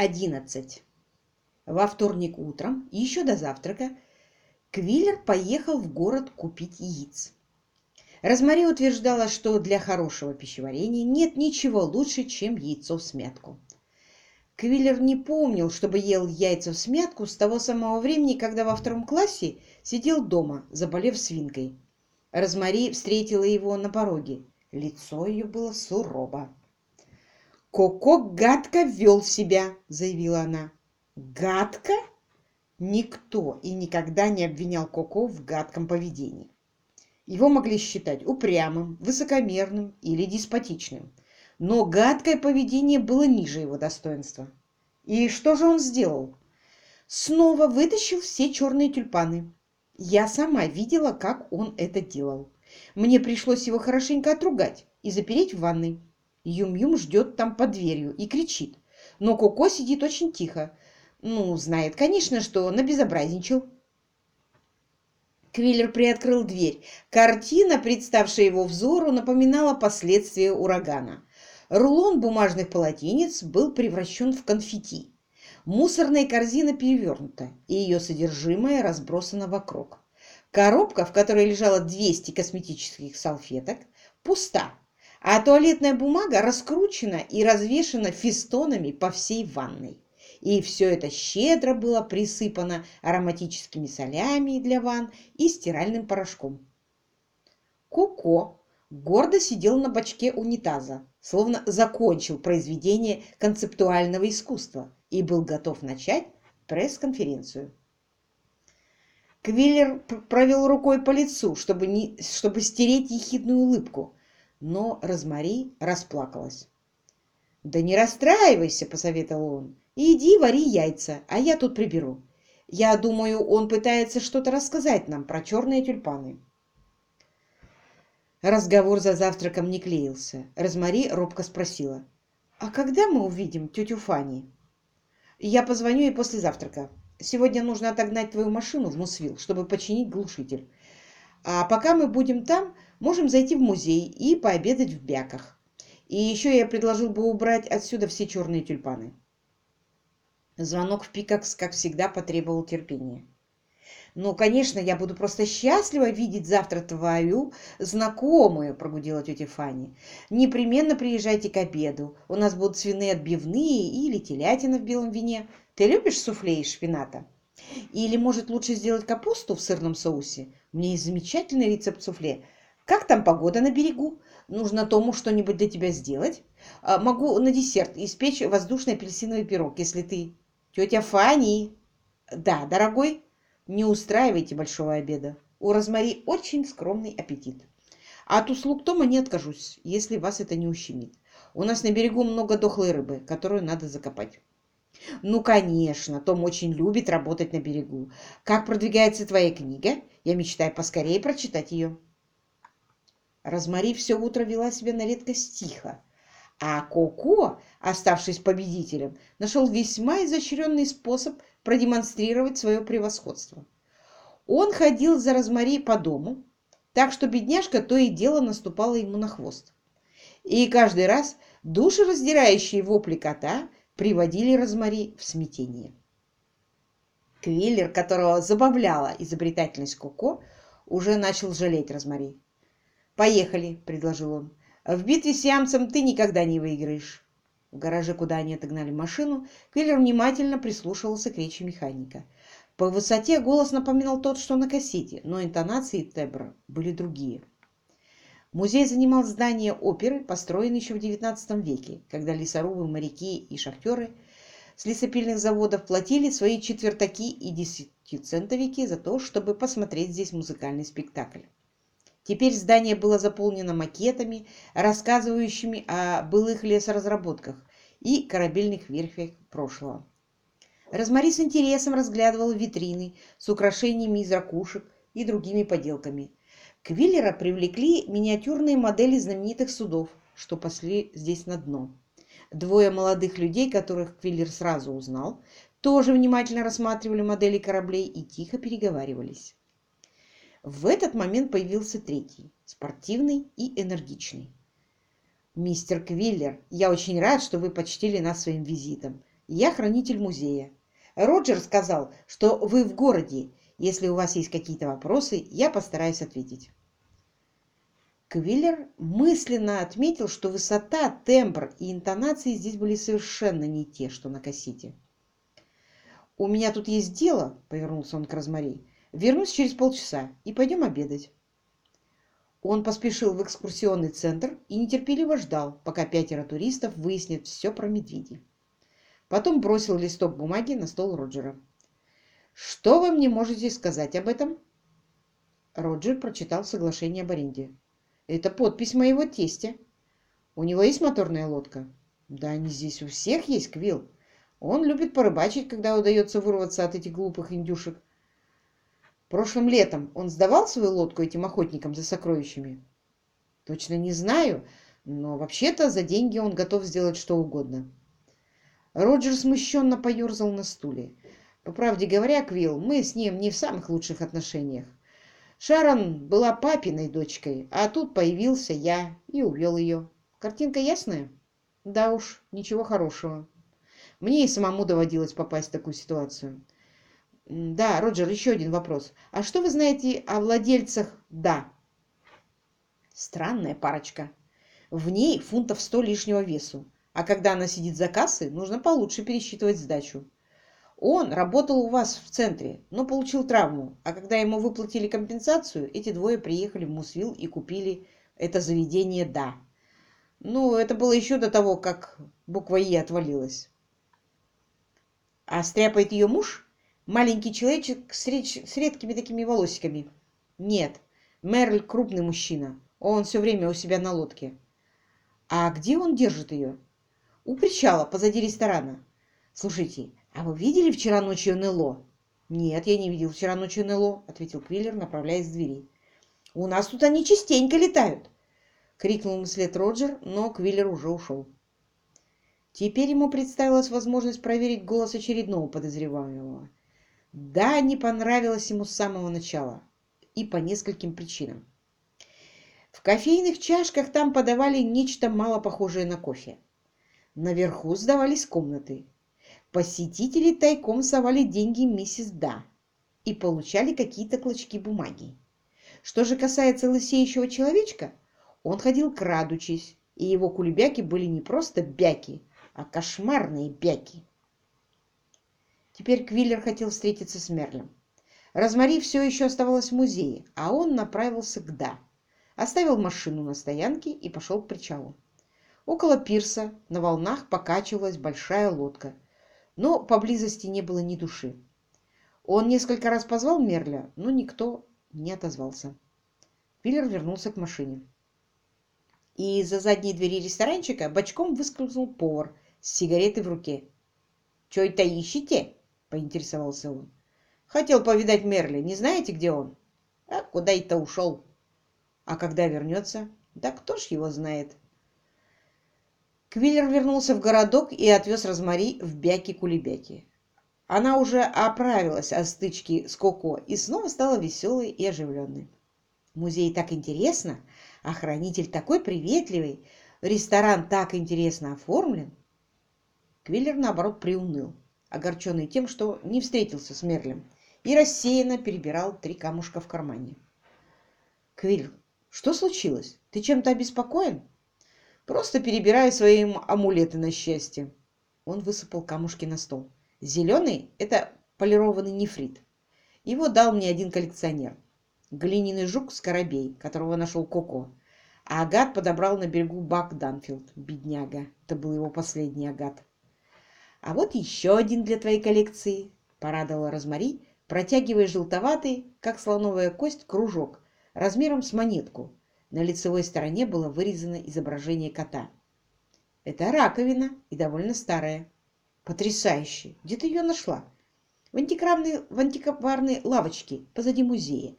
11. Во вторник утром, еще до завтрака, Квиллер поехал в город купить яиц. Розмари утверждала, что для хорошего пищеварения нет ничего лучше, чем яйцо в смятку. Квиллер не помнил, чтобы ел яйца в смятку с того самого времени, когда во втором классе сидел дома, заболев свинкой. Розмари встретила его на пороге. Лицо ее было сурово. «Коко гадко вел себя», — заявила она. «Гадко?» Никто и никогда не обвинял Коко в гадком поведении. Его могли считать упрямым, высокомерным или деспотичным. Но гадкое поведение было ниже его достоинства. И что же он сделал? Снова вытащил все черные тюльпаны. Я сама видела, как он это делал. Мне пришлось его хорошенько отругать и запереть в ванной. Юм-Юм ждет там под дверью и кричит. Но Коко сидит очень тихо. Ну, знает, конечно, что набезобразничал. Квиллер приоткрыл дверь. Картина, представшая его взору, напоминала последствия урагана. Рулон бумажных полотенец был превращен в конфетти. Мусорная корзина перевернута, и ее содержимое разбросано вокруг. Коробка, в которой лежало 200 косметических салфеток, пуста а туалетная бумага раскручена и развешена фистонами по всей ванной. И все это щедро было присыпано ароматическими солями для ванн и стиральным порошком. Коко гордо сидел на бачке унитаза, словно закончил произведение концептуального искусства и был готов начать пресс-конференцию. Квиллер провел рукой по лицу, чтобы, не, чтобы стереть ехидную улыбку, но Розмари расплакалась. «Да не расстраивайся», — посоветовал он. «Иди вари яйца, а я тут приберу. Я думаю, он пытается что-то рассказать нам про черные тюльпаны». Разговор за завтраком не клеился. Розмари робко спросила. «А когда мы увидим тетю Фанни?» «Я позвоню ей после завтрака. Сегодня нужно отогнать твою машину в Мусвилл, чтобы починить глушитель. А пока мы будем там, можем зайти в музей и пообедать в Бяках. И еще я предложил бы убрать отсюда все черные тюльпаны. Звонок в Пикакс, как всегда, потребовал терпения. «Ну, конечно, я буду просто счастлива видеть завтра твою знакомую», — прогудела тетя Фанни. «Непременно приезжайте к обеду. У нас будут свиные отбивные или телятина в белом вине. Ты любишь суфле из шпината? Или, может, лучше сделать капусту в сырном соусе? У меня есть замечательный рецепт суфле. Как там погода на берегу? Нужно Тому что-нибудь для тебя сделать? А, могу на десерт испечь воздушный апельсиновый пирог, если ты... Тетя Фанни! Да, дорогой, не устраивайте большого обеда. У Розмари очень скромный аппетит. А от услуг Тома не откажусь, если вас это не ущемит. У нас на берегу много дохлой рыбы, которую надо закопать. Ну, конечно, Том очень любит работать на берегу. Как продвигается твоя книга? Я мечтаю поскорее прочитать ее. Розмари все утро вела себя на редкость тихо, а Коко, оставшись победителем, нашел весьма изощренный способ продемонстрировать свое превосходство. Он ходил за Розмари по дому, так что бедняжка то и дело наступала ему на хвост. И каждый раз душераздирающие вопли кота приводили Розмари в смятение. Квиллер, которого забавляла изобретательность Коко, уже начал жалеть Розмари. «Поехали», — предложил он. «В битве с ямцем ты никогда не выиграешь». В гараже, куда они отогнали машину, Квиллер внимательно прислушивался к речи механика. По высоте голос напоминал тот, что на кассете, но интонации Тебра были другие. Музей занимал здание оперы, построенное еще в XIX веке, когда лесорубы, моряки и шахтеры – с лесопильных заводов платили свои четвертаки и десятицентовики за то, чтобы посмотреть здесь музыкальный спектакль. Теперь здание было заполнено макетами, рассказывающими о былых лесоразработках и корабельных верфях прошлого. Розмари с интересом разглядывал витрины с украшениями из ракушек и другими поделками. Квиллера привлекли миниатюрные модели знаменитых судов, что пошли здесь на дно. Двое молодых людей, которых Квиллер сразу узнал, тоже внимательно рассматривали модели кораблей и тихо переговаривались. В этот момент появился третий, спортивный и энергичный. «Мистер Квиллер, я очень рад, что вы почтили нас своим визитом. Я хранитель музея. Роджер сказал, что вы в городе. Если у вас есть какие-то вопросы, я постараюсь ответить. Квиллер мысленно отметил, что высота, тембр и интонации здесь были совершенно не те, что на кассете. «У меня тут есть дело», — повернулся он к Розмари. «Вернусь через полчаса и пойдем обедать». Он поспешил в экскурсионный центр и нетерпеливо ждал, пока пятеро туристов выяснят все про медведей. Потом бросил листок бумаги на стол Роджера. «Что вы мне можете сказать об этом?» Роджер прочитал соглашение об аренде. Это подпись моего тестя. У него есть моторная лодка? Да они здесь у всех есть, Квилл. Он любит порыбачить, когда удается вырваться от этих глупых индюшек. Прошлым летом он сдавал свою лодку этим охотникам за сокровищами? Точно не знаю, но вообще-то за деньги он готов сделать что угодно. Роджер смущенно поерзал на стуле. По правде говоря, Квилл, мы с ним не в самых лучших отношениях. Шарон была папиной дочкой, а тут появился я и увел ее. Картинка ясная? Да уж, ничего хорошего. Мне и самому доводилось попасть в такую ситуацию. Да, Роджер, еще один вопрос. А что вы знаете о владельцах «да»? Странная парочка. В ней фунтов сто лишнего весу, а когда она сидит за кассой, нужно получше пересчитывать сдачу. Он работал у вас в центре, но получил травму, а когда ему выплатили компенсацию, эти двое приехали в Мусвилл и купили это заведение «Да». Ну, это было еще до того, как буква «И» отвалилась. А стряпает ее муж? Маленький человечек с, реч... с редкими такими волосиками. Нет, Мерль крупный мужчина. Он все время у себя на лодке. А где он держит ее? У причала, позади ресторана. Слушайте, «А вы видели вчера ночью НЛО?» «Нет, я не видел вчера ночью НЛО», — ответил Квиллер, направляясь к двери. «У нас тут они частенько летают!» — крикнул ему вслед Роджер, но Квиллер уже ушел. Теперь ему представилась возможность проверить голос очередного подозреваемого. Да, не понравилось ему с самого начала. И по нескольким причинам. В кофейных чашках там подавали нечто мало похожее на кофе. Наверху сдавались комнаты, Посетители тайком совали деньги миссис Да и получали какие-то клочки бумаги. Что же касается лысеющего человечка, он ходил крадучись, и его кулебяки были не просто бяки, а кошмарные бяки. Теперь Квиллер хотел встретиться с Мерлем. Розмари все еще оставалась в музее, а он направился к Да. Оставил машину на стоянке и пошел к причалу. Около пирса на волнах покачивалась большая лодка – но поблизости не было ни души. Он несколько раз позвал Мерля, но никто не отозвался. Пиллер вернулся к машине. И из-за задней двери ресторанчика бочком выскользнул повар с сигаретой в руке. «Чё это ищете?» — поинтересовался он. «Хотел повидать Мерли. Не знаете, где он?» «А куда это ушел?» «А когда вернется?» «Да кто ж его знает?» Квиллер вернулся в городок и отвез Розмари в Бяки-Кулебяки. Она уже оправилась от стычки с Коко и снова стала веселой и оживленной. Музей так интересно, охранитель такой приветливый, ресторан так интересно оформлен. Квиллер, наоборот, приуныл, огорченный тем, что не встретился с Мерлем, и рассеянно перебирал три камушка в кармане. «Квиллер, что случилось? Ты чем-то обеспокоен?» Просто перебираю свои амулеты на счастье. Он высыпал камушки на стол. Зеленый – это полированный нефрит. Его дал мне один коллекционер. Глиняный жук-скоробей, которого нашел Коко. А агат подобрал на берегу Бак Данфилд. Бедняга. Это был его последний агат. А вот еще один для твоей коллекции, порадовала Розмари, протягивая желтоватый, как слоновая кость, кружок размером с монетку, на лицевой стороне было вырезано изображение кота. Это раковина и довольно старая. Потрясающе! Где ты ее нашла? В антикварной, в антикварной лавочке позади музея.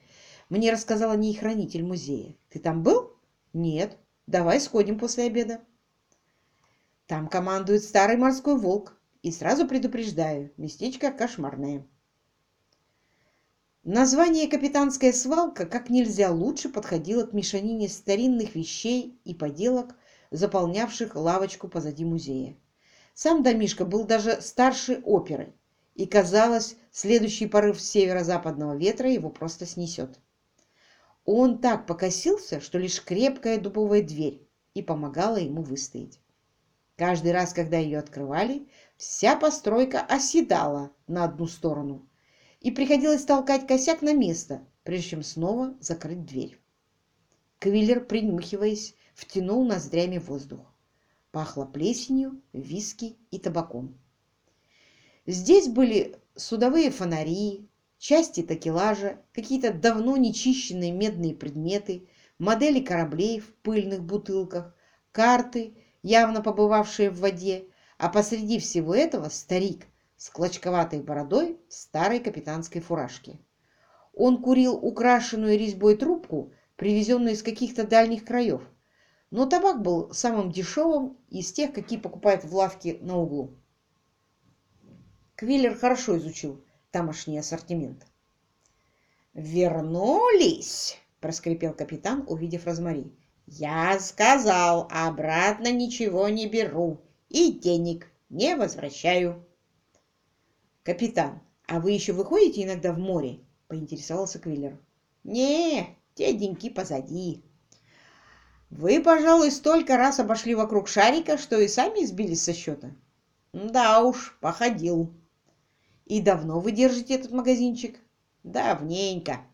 Мне рассказал о ней хранитель музея. Ты там был? Нет. Давай сходим после обеда. Там командует старый морской волк. И сразу предупреждаю, местечко кошмарное. Название «Капитанская свалка» как нельзя лучше подходило к мешанине старинных вещей и поделок, заполнявших лавочку позади музея. Сам домишка был даже старше оперы, и, казалось, следующий порыв северо-западного ветра его просто снесет. Он так покосился, что лишь крепкая дубовая дверь и помогала ему выстоять. Каждый раз, когда ее открывали, вся постройка оседала на одну сторону, и приходилось толкать косяк на место, прежде чем снова закрыть дверь. Квиллер, принюхиваясь, втянул ноздрями воздух. Пахло плесенью, виски и табаком. Здесь были судовые фонари, части такелажа, какие-то давно нечищенные медные предметы, модели кораблей в пыльных бутылках, карты, явно побывавшие в воде, а посреди всего этого старик с клочковатой бородой старой капитанской фуражке. Он курил украшенную резьбой трубку, привезенную из каких-то дальних краев, но табак был самым дешевым из тех, какие покупают в лавке на углу. Квиллер хорошо изучил тамошний ассортимент. «Вернулись!» — проскрипел капитан, увидев Розмари. «Я сказал, обратно ничего не беру и денег не возвращаю». «Капитан, а вы еще выходите иногда в море?» — поинтересовался Квиллер. «Не, те деньги позади». «Вы, пожалуй, столько раз обошли вокруг шарика, что и сами сбились со счета?» «Да уж, походил». И давно вы держите этот магазинчик? Давненько.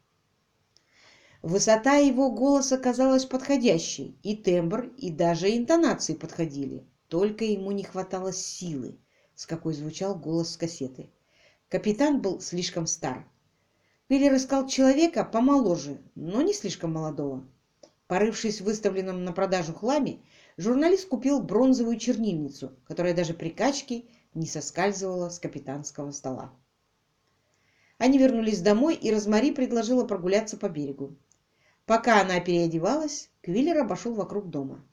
Высота его голоса казалась подходящей, и тембр, и даже интонации подходили. Только ему не хватало силы, с какой звучал голос с кассеты. Капитан был слишком стар. Пиллер искал человека помоложе, но не слишком молодого. Порывшись в выставленном на продажу хламе, журналист купил бронзовую чернильницу, которая даже при качке не соскальзывала с капитанского стола. Они вернулись домой, и Розмари предложила прогуляться по берегу. Пока она переодевалась, Квиллер обошел вокруг дома.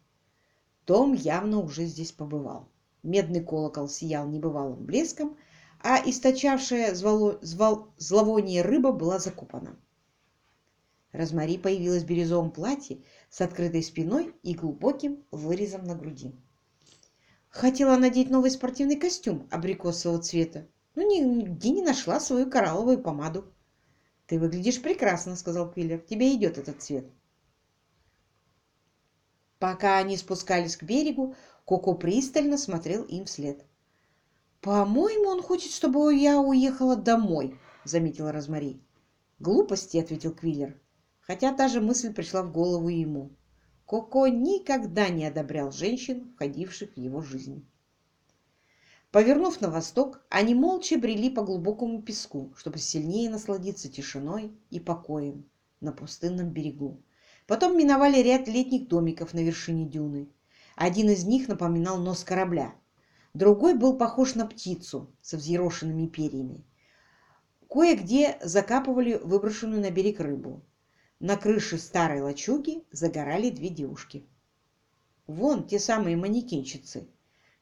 Том явно уже здесь побывал. Медный колокол сиял небывалым блеском, а источавшая звало, звал, зловоние рыба была закупана. Розмари появилась в бирюзовом платье с открытой спиной и глубоким вырезом на груди. Хотела надеть новый спортивный костюм абрикосового цвета, но нигде не нашла свою коралловую помаду. «Ты выглядишь прекрасно», — сказал Квиллер. «Тебе идет этот цвет». Пока они спускались к берегу, Коко пристально смотрел им вслед. «По-моему, он хочет, чтобы я уехала домой», — заметила Розмари. «Глупости», — ответил Квиллер, хотя та же мысль пришла в голову ему. Коко никогда не одобрял женщин, входивших в его жизнь. Повернув на восток, они молча брели по глубокому песку, чтобы сильнее насладиться тишиной и покоем на пустынном берегу. Потом миновали ряд летних домиков на вершине дюны. Один из них напоминал нос корабля, другой был похож на птицу со взъерошенными перьями. Кое-где закапывали выброшенную на берег рыбу. На крыше старой лачуги загорали две девушки. «Вон те самые манекенщицы,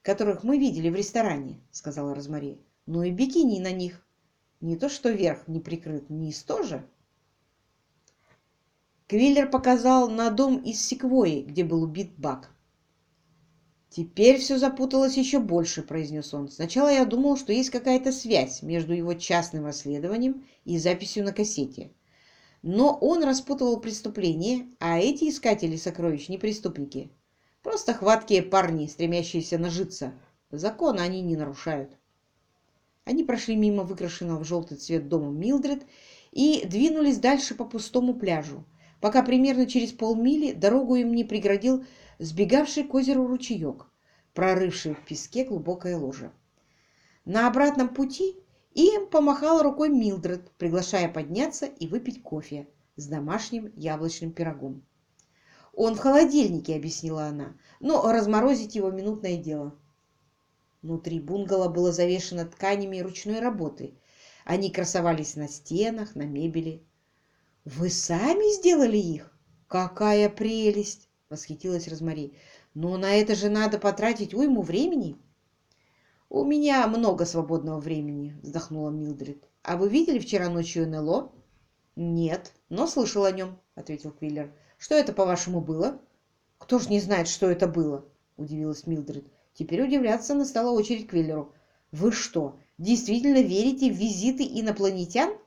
которых мы видели в ресторане», — сказала Розмари. «Ну и бикини на них. Не то что верх не прикрыт, низ тоже». Квиллер показал на дом из секвои, где был убит Бак. «Теперь все запуталось еще больше», — произнес он. «Сначала я думал, что есть какая-то связь между его частным расследованием и записью на кассете. Но он распутывал преступление, а эти искатели сокровищ не преступники. Просто хваткие парни, стремящиеся нажиться. Закон они не нарушают. Они прошли мимо выкрашенного в желтый цвет дома Милдред и двинулись дальше по пустому пляжу, пока примерно через полмили дорогу им не преградил сбегавший к озеру ручеек, прорывший в песке глубокое ложе. На обратном пути и помахала рукой Милдред, приглашая подняться и выпить кофе с домашним яблочным пирогом. «Он в холодильнике», — объяснила она, — «но разморозить его минутное дело». Внутри бунгало было завешено тканями ручной работы. Они красовались на стенах, на мебели. «Вы сами сделали их? Какая прелесть!» — восхитилась Розмари. «Но на это же надо потратить уйму времени». «У меня много свободного времени», — вздохнула Милдред. «А вы видели вчера ночью НЛО?» «Нет, но слышал о нем», — ответил Квиллер. «Что это, по-вашему, было?» «Кто ж не знает, что это было?» — удивилась Милдред. Теперь удивляться настала очередь Квиллеру. «Вы что, действительно верите в визиты инопланетян?»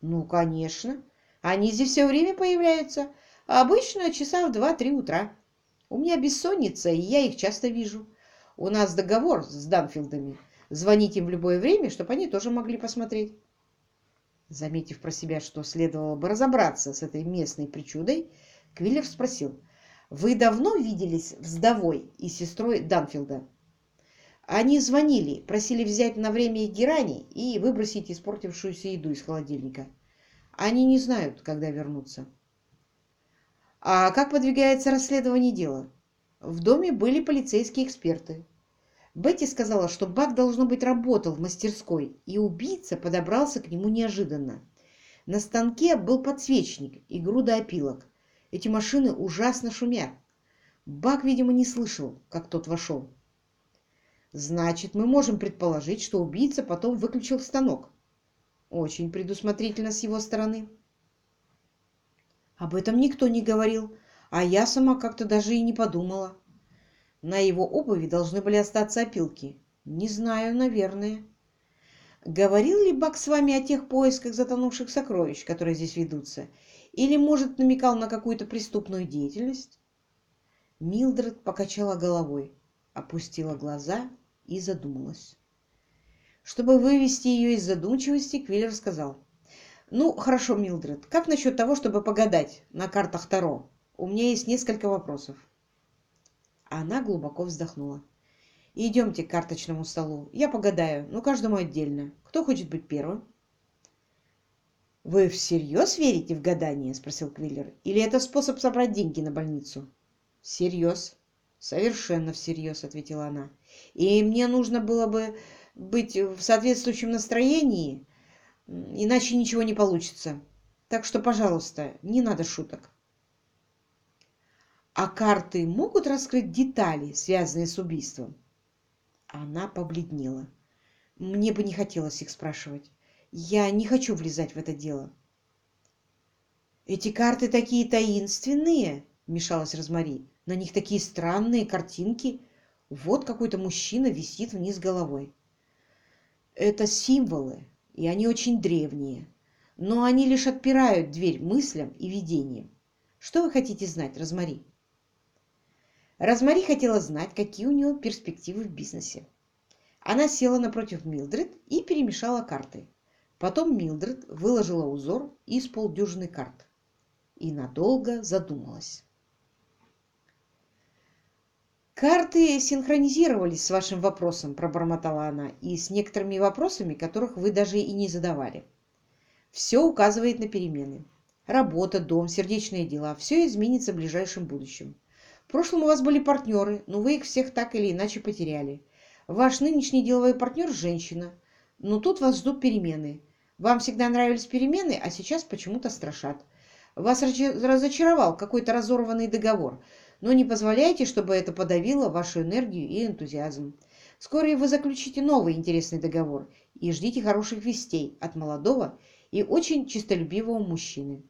«Ну, конечно. Они здесь все время появляются. Обычно часа в два-три утра. У меня бессонница, и я их часто вижу. У нас договор с Данфилдами. Звонить им в любое время, чтобы они тоже могли посмотреть». Заметив про себя, что следовало бы разобраться с этой местной причудой, Квиллер спросил, «Вы давно виделись с Довой и сестрой Данфилда?» Они звонили, просили взять на время герани и выбросить испортившуюся еду из холодильника. Они не знают, когда вернутся. А как подвигается расследование дела? В доме были полицейские эксперты. Бетти сказала, что Бак, должно быть, работал в мастерской, и убийца подобрался к нему неожиданно. На станке был подсвечник и груда опилок. Эти машины ужасно шумят. Бак, видимо, не слышал, как тот вошел. Значит, мы можем предположить, что убийца потом выключил станок. Очень предусмотрительно с его стороны. Об этом никто не говорил, а я сама как-то даже и не подумала. На его обуви должны были остаться опилки. Не знаю, наверное. Говорил ли Бак с вами о тех поисках затонувших сокровищ, которые здесь ведутся? Или, может, намекал на какую-то преступную деятельность? Милдред покачала головой, опустила глаза и задумалась. Чтобы вывести ее из задумчивости, Квиллер сказал. «Ну, хорошо, Милдред, как насчет того, чтобы погадать на картах Таро? У меня есть несколько вопросов». Она глубоко вздохнула. «Идемте к карточному столу. Я погадаю, но каждому отдельно. Кто хочет быть первым?» «Вы всерьез верите в гадание?» – спросил Квиллер. «Или это способ собрать деньги на больницу?» «Всерьез». «Совершенно всерьез», — ответила она. «И мне нужно было бы быть в соответствующем настроении, иначе ничего не получится. Так что, пожалуйста, не надо шуток». «А карты могут раскрыть детали, связанные с убийством?» Она побледнела. «Мне бы не хотелось их спрашивать. Я не хочу влезать в это дело». «Эти карты такие таинственные!» — вмешалась Розмари. На них такие странные картинки. Вот какой-то мужчина висит вниз головой. Это символы, и они очень древние. Но они лишь отпирают дверь мыслям и видениям. Что вы хотите знать, Розмари? Розмари хотела знать, какие у нее перспективы в бизнесе. Она села напротив Милдред и перемешала карты. Потом Милдред выложила узор из полдюжины карт и надолго задумалась. «Карты синхронизировались с вашим вопросом», – пробормотала она, – «и с некоторыми вопросами, которых вы даже и не задавали. Все указывает на перемены. Работа, дом, сердечные дела – все изменится в ближайшем будущем. В прошлом у вас были партнеры, но вы их всех так или иначе потеряли. Ваш нынешний деловой партнер – женщина, но тут вас ждут перемены. Вам всегда нравились перемены, а сейчас почему-то страшат. Вас разочаровал какой-то разорванный договор – но не позволяйте, чтобы это подавило вашу энергию и энтузиазм. Вскоре вы заключите новый интересный договор и ждите хороших вестей от молодого и очень честолюбивого мужчины.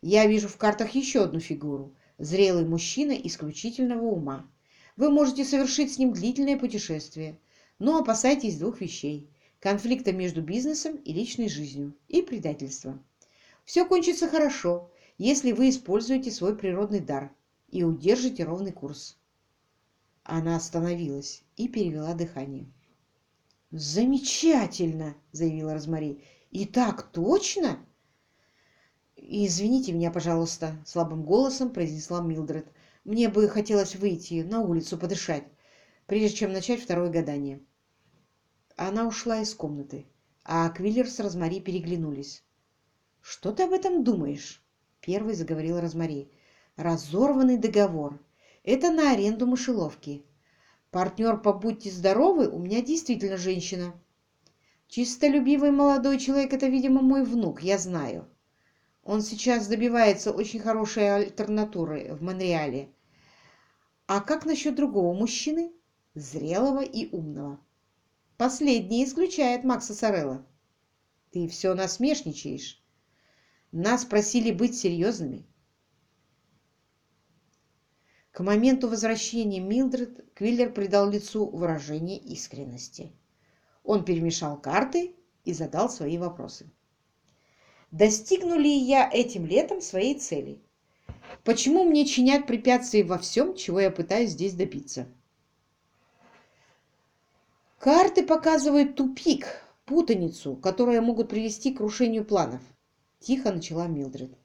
Я вижу в картах еще одну фигуру – зрелый мужчина исключительного ума. Вы можете совершить с ним длительное путешествие, но опасайтесь двух вещей – конфликта между бизнесом и личной жизнью и предательства. Все кончится хорошо, если вы используете свой природный дар – и удержите ровный курс. Она остановилась и перевела дыхание. «Замечательно!» – заявила Розмари. «И так точно?» «Извините меня, пожалуйста», – слабым голосом произнесла Милдред. «Мне бы хотелось выйти на улицу подышать, прежде чем начать второе гадание». Она ушла из комнаты, а Квиллер с Розмари переглянулись. «Что ты об этом думаешь?» – первой заговорила Розмари. Разорванный договор. Это на аренду мышеловки. Партнер по «Будьте здоровы» у меня действительно женщина. Чистолюбивый молодой человек – это, видимо, мой внук, я знаю. Он сейчас добивается очень хорошей альтернатуры в Монреале. А как насчет другого мужчины? Зрелого и умного. Последний исключает Макса Сорелла. Ты все насмешничаешь. Нас просили быть серьезными. К моменту возвращения Милдред Квиллер придал лицу выражение искренности. Он перемешал карты и задал свои вопросы. Достигну ли я этим летом своей цели? Почему мне чинят препятствия во всем, чего я пытаюсь здесь добиться? Карты показывают тупик, путаницу, которая могут привести к крушению планов. Тихо начала Милдред.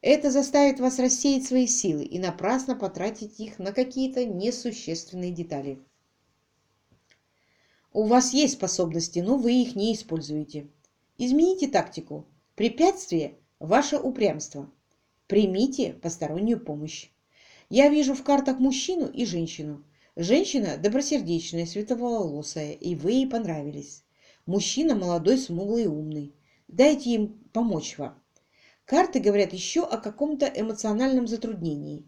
Это заставит вас рассеять свои силы и напрасно потратить их на какие-то несущественные детали. У вас есть способности, но вы их не используете. Измените тактику. Препятствие – ваше упрямство. Примите постороннюю помощь. Я вижу в картах мужчину и женщину. Женщина добросердечная, светловолосая, и вы ей понравились. Мужчина молодой, смуглый и умный. Дайте им помочь вам. Карты говорят еще о каком-то эмоциональном затруднении.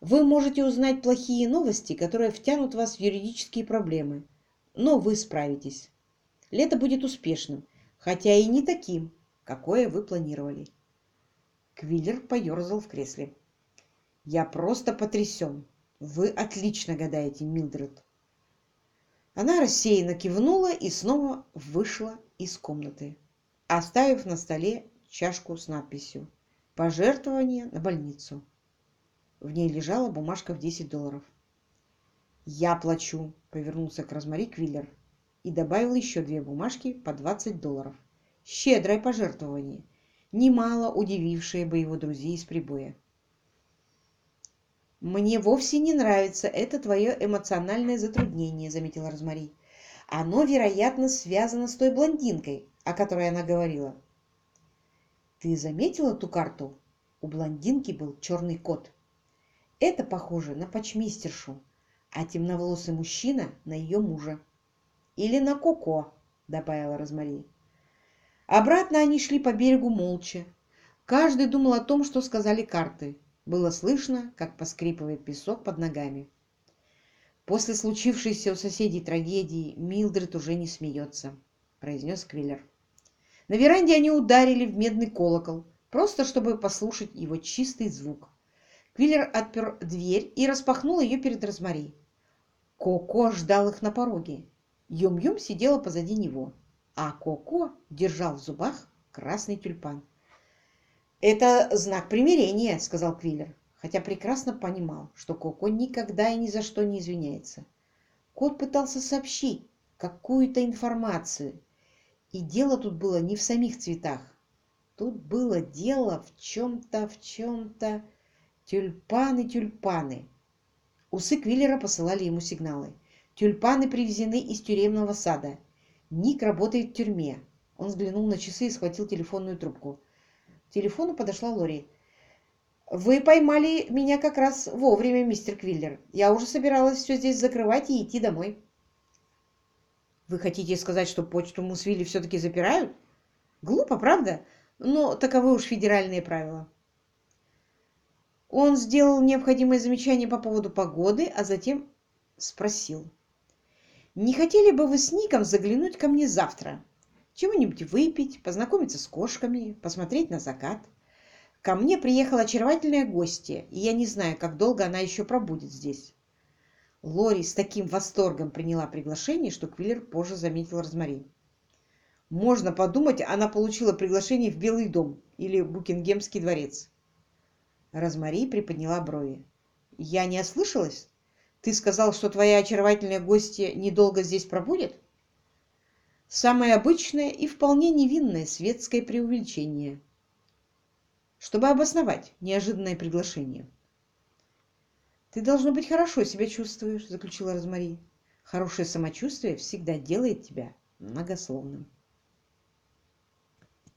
Вы можете узнать плохие новости, которые втянут вас в юридические проблемы. Но вы справитесь. Лето будет успешным, хотя и не таким, какое вы планировали. Квиллер поерзал в кресле. «Я просто потрясен. Вы отлично гадаете, Милдред. Она рассеянно кивнула и снова вышла из комнаты, оставив на столе чашку с надписью «Пожертвование на больницу». В ней лежала бумажка в 10 долларов. «Я плачу», — повернулся к Розмари Квиллер и добавил еще две бумажки по 20 долларов. Щедрое пожертвование, немало удивившее бы его друзей из прибоя. «Мне вовсе не нравится это твое эмоциональное затруднение», — заметила Розмари. «Оно, вероятно, связано с той блондинкой, о которой она говорила». «Ты заметила ту карту?» У блондинки был черный кот. Это похоже на почмистершу, а темноволосый мужчина на ее мужа. «Или на Коко», — добавила Розмари. Обратно они шли по берегу молча. Каждый думал о том, что сказали карты. Было слышно, как поскрипывает песок под ногами. «После случившейся у соседей трагедии Милдред уже не смеется», — произнес Квиллер. На веранде они ударили в медный колокол, просто чтобы послушать его чистый звук. Квиллер отпер дверь и распахнул ее перед Розмари. Коко ждал их на пороге. Юм-Юм сидела позади него, а Коко держал в зубах красный тюльпан. «Это знак примирения», — сказал Квиллер, хотя прекрасно понимал, что Коко никогда и ни за что не извиняется. Кот пытался сообщить какую-то информацию, и дело тут было не в самих цветах. Тут было дело в чем-то, в чем-то... Тюльпаны, тюльпаны. Усы Квиллера посылали ему сигналы. Тюльпаны привезены из тюремного сада. Ник работает в тюрьме. Он взглянул на часы и схватил телефонную трубку. Телефону подошла Лори. «Вы поймали меня как раз вовремя, мистер Квиллер. Я уже собиралась все здесь закрывать и идти домой». «Вы хотите сказать, что почту Мусвилли все-таки запирают? Глупо, правда? Но таковы уж федеральные правила». Он сделал необходимое замечание по поводу погоды, а затем спросил. «Не хотели бы вы с Ником заглянуть ко мне завтра? Чего-нибудь выпить, познакомиться с кошками, посмотреть на закат. Ко мне приехала очаровательная гостья, и я не знаю, как долго она еще пробудет здесь. Лори с таким восторгом приняла приглашение, что Квиллер позже заметил Розмари. Можно подумать, она получила приглашение в Белый дом или Букингемский дворец. Розмари приподняла брови. «Я не ослышалась? Ты сказал, что твоя очаровательная гостья недолго здесь пробудет?» Самое обычное и вполне невинное светское преувеличение, чтобы обосновать неожиданное приглашение. «Ты, должно быть, хорошо себя чувствуешь», — заключила Розмари. «Хорошее самочувствие всегда делает тебя многословным».